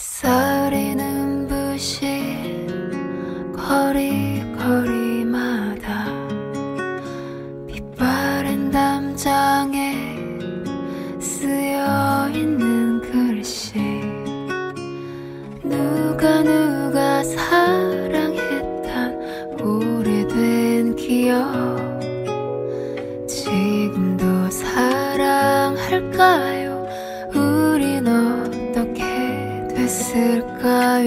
햇살이 눈부신 거리 거리마다 빛바랜 담장에 쓰여 있는 글씨 누가 누가 사랑했단 오래된 기억 지금도 사랑할까요?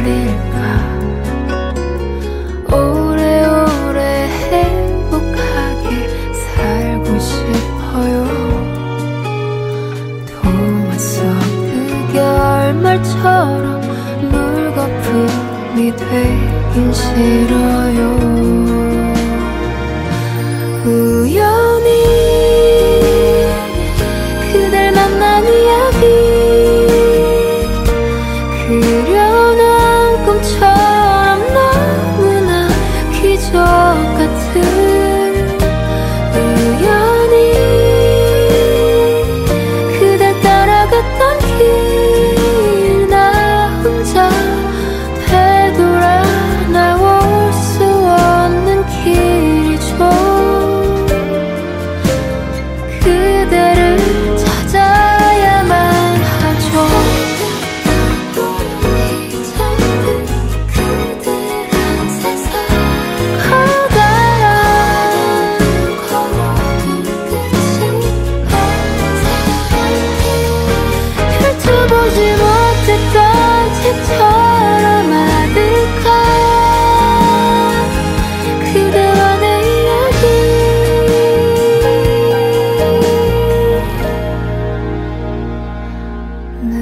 떨릴까? 오래오래 행복하게 살고 싶어요. 동화 속그 결말처럼 물거품이 되긴 싫어요. 우연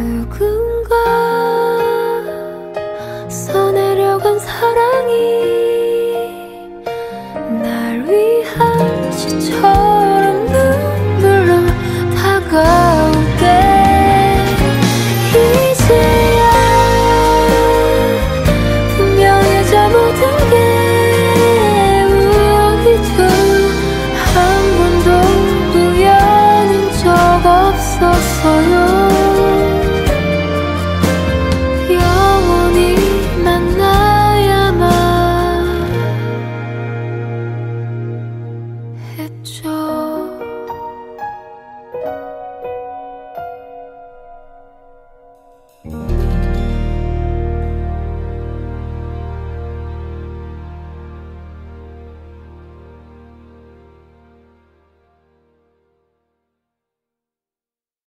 누군가 써내려간 사랑이 날 위한 지쳐